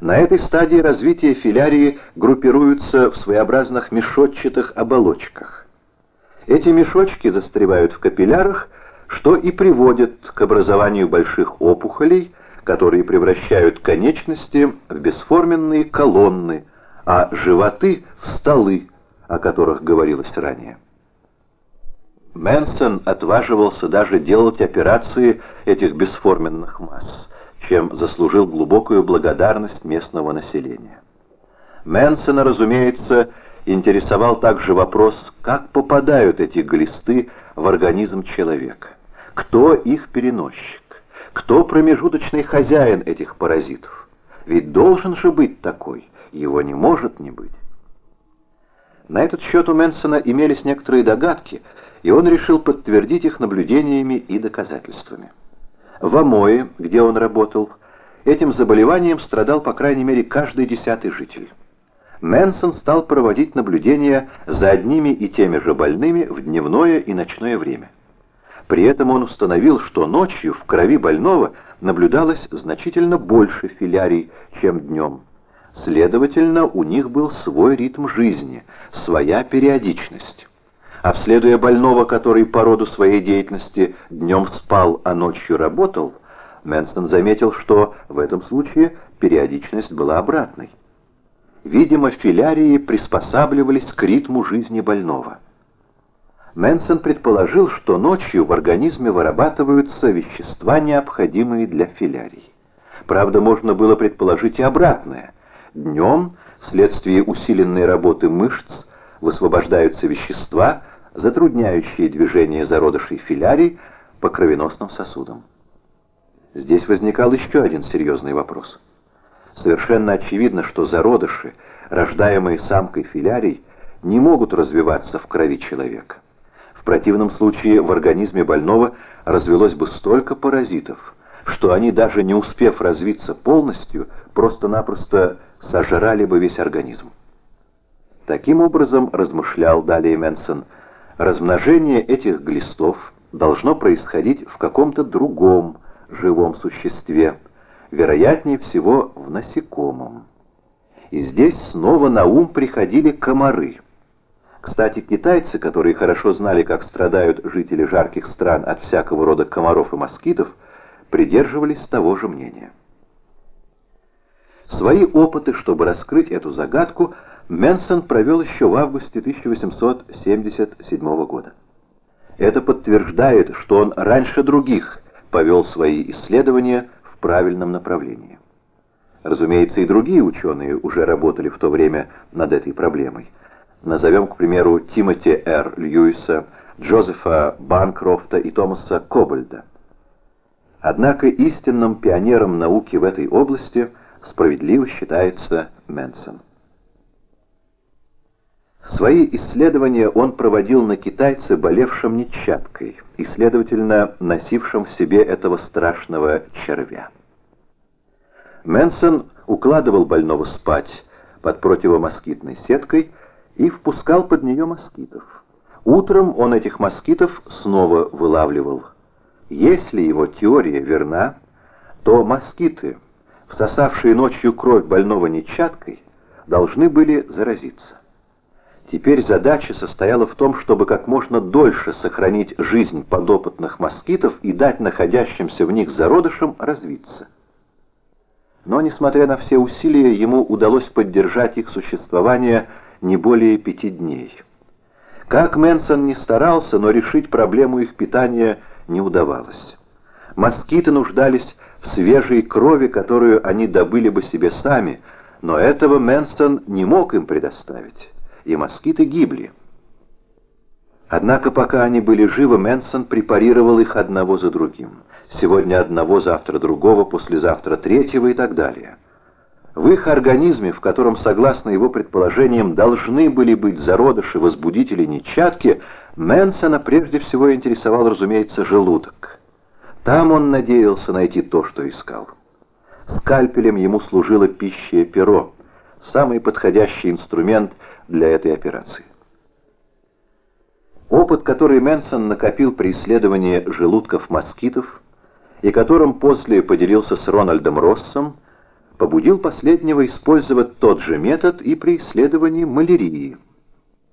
На этой стадии развития филярии группируются в своеобразных мешочатых оболочках. Эти мешочки застревают в капиллярах, что и приводит к образованию больших опухолей, которые превращают конечности в бесформенные колонны, а животы в столы, о которых говорилось ранее. Мэнсон отваживался даже делать операции этих бесформенных масс, чем заслужил глубокую благодарность местного населения. Мэнсона, разумеется, интересовал также вопрос, как попадают эти глисты в организм человека, кто их переносчик, кто промежуточный хозяин этих паразитов. Ведь должен же быть такой, его не может не быть. На этот счет у Мэнсона имелись некоторые догадки, и он решил подтвердить их наблюдениями и доказательствами. В Амое, где он работал, этим заболеванием страдал по крайней мере каждый десятый житель. Мэнсон стал проводить наблюдения за одними и теми же больными в дневное и ночное время. При этом он установил, что ночью в крови больного наблюдалось значительно больше филярий, чем днем. Следовательно, у них был свой ритм жизни, своя периодичность. Обследуя больного, который по роду своей деятельности днем спал, а ночью работал, Мэнсон заметил, что в этом случае периодичность была обратной. Видимо, филярии приспосабливались к ритму жизни больного. Мэнсон предположил, что ночью в организме вырабатываются вещества, необходимые для филярий. Правда, можно было предположить и обратное. Днем, вследствие усиленной работы мышц, высвобождаются вещества, затрудняющие движение зародышей филярий по кровеносным сосудам. Здесь возникал еще один серьезный вопрос. Совершенно очевидно, что зародыши, рождаемые самкой филярий, не могут развиваться в крови человека. В противном случае в организме больного развелось бы столько паразитов, что они, даже не успев развиться полностью, просто-напросто сожрали бы весь организм. Таким образом, размышлял далее Менсон, размножение этих глистов должно происходить в каком-то другом живом существе, вероятнее всего в насекомом. И здесь снова на ум приходили комары. Кстати, китайцы, которые хорошо знали, как страдают жители жарких стран от всякого рода комаров и москитов, придерживались того же мнения. Свои опыты, чтобы раскрыть эту загадку, Менсон провел еще в августе 1877 года. Это подтверждает, что он раньше других повел свои исследования в правильном направлении. Разумеется, и другие ученые уже работали в то время над этой проблемой. Назовем, к примеру, Тимоти Р. Льюиса, Джозефа Банкрофта и Томаса Кобальда. Однако истинным пионером науки в этой области справедливо считается Менсон. Свои исследования он проводил на китайце, болевшем нечаткой, и, следовательно, носившем в себе этого страшного червя. Мэнсон укладывал больного спать под противомоскитной сеткой и впускал под нее москитов. Утром он этих москитов снова вылавливал. Если его теория верна, то москиты, всосавшие ночью кровь больного нечаткой, должны были заразиться. Теперь задача состояла в том, чтобы как можно дольше сохранить жизнь подопытных москитов и дать находящимся в них зародышам развиться. Но, несмотря на все усилия, ему удалось поддержать их существование не более пяти дней. Как Мэнсон не старался, но решить проблему их питания не удавалось. Москиты нуждались в свежей крови, которую они добыли бы себе сами, но этого Мэнсон не мог им предоставить и москиты гибли. Однако пока они были живы, Мэнсон препарировал их одного за другим. Сегодня одного, завтра другого, послезавтра третьего и так далее. В их организме, в котором, согласно его предположениям, должны были быть зародыши, возбудители нечатки, Мэнсона прежде всего интересовал, разумеется, желудок. Там он надеялся найти то, что искал. Скальпелем ему служило пища перо, самый подходящий инструмент – для этой операции. Опыт, который Мэнсон накопил при исследовании желудков москитов и которым после поделился с Рональдом Россом, побудил последнего использовать тот же метод и при исследовании малярии.